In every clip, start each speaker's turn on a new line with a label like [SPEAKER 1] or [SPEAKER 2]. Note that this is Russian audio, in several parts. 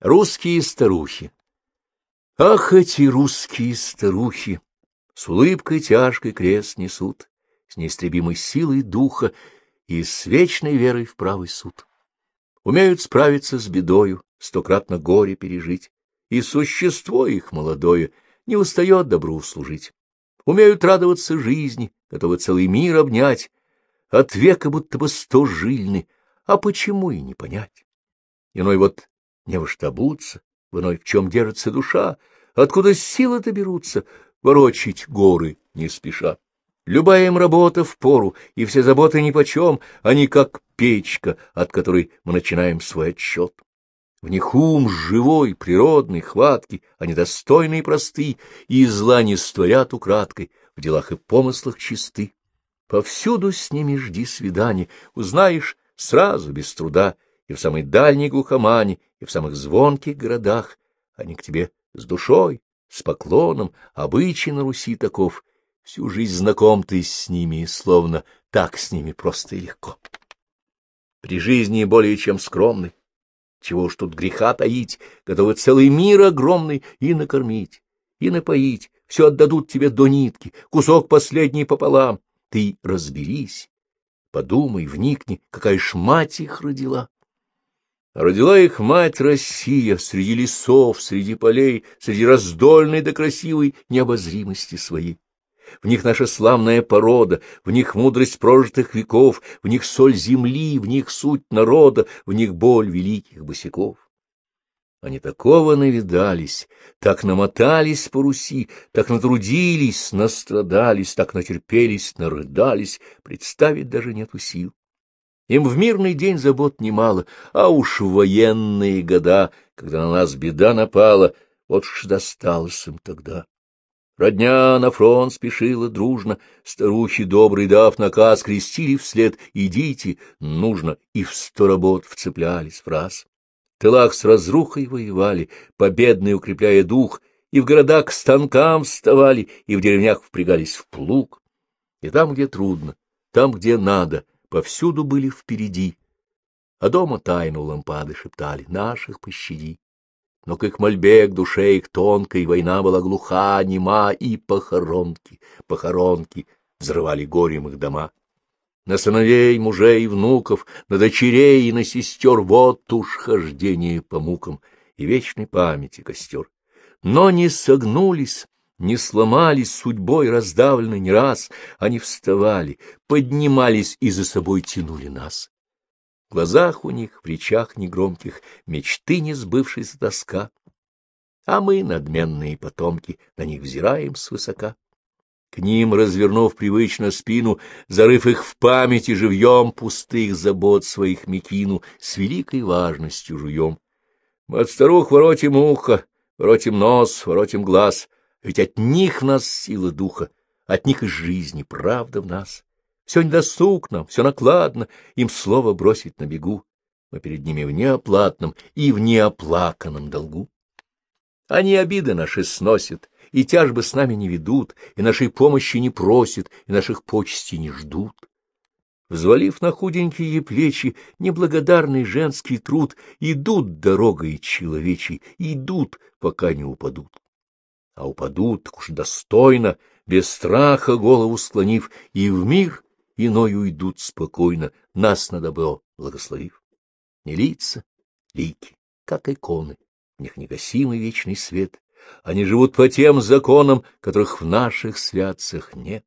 [SPEAKER 1] Русские старухи. Ах, эти русские старухи! С улыбкой тяжкой крест несут, С неистребимой силой духа И с вечной верой в правый суд. Умеют справиться с бедою, Стократно горе пережить, И существо их молодое Не устает добру служить. Умеют радоваться жизни, Готовы целый мир обнять, От века будто бы сто жильны, А почему и не понять? Иной вот не во что обуться, в иной в чем держится душа, откуда силы-то берутся, ворочить горы не спеша. Любая им работа в пору, и все заботы нипочем, они как печка, от которой мы начинаем свой отсчет. В них ум живой, природный, хваткий, они достойны и просты, и зла не створят украдкой, в делах и помыслах чисты. Повсюду с ними жди свидания, узнаешь сразу, без труда, и в самой дальней глухомане, и в самых звонких городах. Они к тебе с душой, с поклоном, обычай на Руси таков. Всю жизнь знаком ты с ними, словно так с ними просто и легко. При жизни более чем скромный, чего уж тут греха таить, готовы целый мир огромный и накормить, и напоить, все отдадут тебе до нитки, кусок последний пополам. Ты разберись, подумай, вникни, какая ж мать их родила. Родила их мать Россия среди лесов, среди полей, среди раздольной до красивой необозримости своей. В них наша славная порода, в них мудрость прожитых веков, в них соль земли, в них суть народа, в них боль великих босиков. Они такого навидались, так намотались по Руси, так натрудились, настрадались, так натерпелись, нарыдались, представить даже нету сил. Им в мирный день забот немало, а уж в военные года, когда на нас беда напала, вот уж досталось им тогда. Родня на фронт спешила дружно, старухи добрый дав наказ, крестили вслед «идите, нужно», и в сто работ вцеплялись в раз. В тылах с разрухой воевали, победные укрепляя дух, и в городах к станкам вставали, и в деревнях впрягались в плуг. И там, где трудно, там, где надо — повсюду были впереди, а дома тайну лампады шептали «наших пощади». Но к их мольбе, к душе их тонкой, война была глуха, нема, и похоронки, похоронки взрывали горем их дома. На сыновей, мужей и внуков, на дочерей и на сестер вот уж хождение по мукам и вечной памяти костер. Но не согнулись, не сломались судьбой раздавлены не раз, они вставали, поднимались и за собой тянули нас. В глазах у них, в речах негромких, мечты не сбывшейся тоска, а мы, надменные потомки, на них взираем свысока. К ним, развернув привычно спину, зарыв их в памяти живьем, пустых забот своих мекину, с великой важностью жуем. Мы от старух воротим ухо, воротим нос, воротим глаз, ведь от них нас сила духа, от них и жизни, правда в нас. Все недосуг нам, все накладно, им слово бросить на бегу. Мы перед ними в неоплатном и в неоплаканном долгу. Они обиды наши сносят, и тяжбы с нами не ведут, и нашей помощи не просят, и наших почестей не ждут. Взвалив на худенькие плечи неблагодарный женский труд, идут дорогой человечей, идут, пока не упадут а упадут так уж достойно, без страха голову склонив, и в мир иной уйдут спокойно, нас на добро благословив. Не лица, лики, как иконы, в них негасимый вечный свет, они живут по тем законам, которых в наших святцах нет.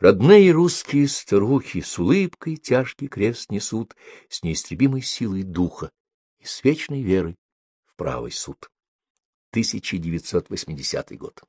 [SPEAKER 1] Родные русские старухи с улыбкой тяжкий крест несут, с неистребимой силой духа и с вечной верой в правый суд. 1980 год.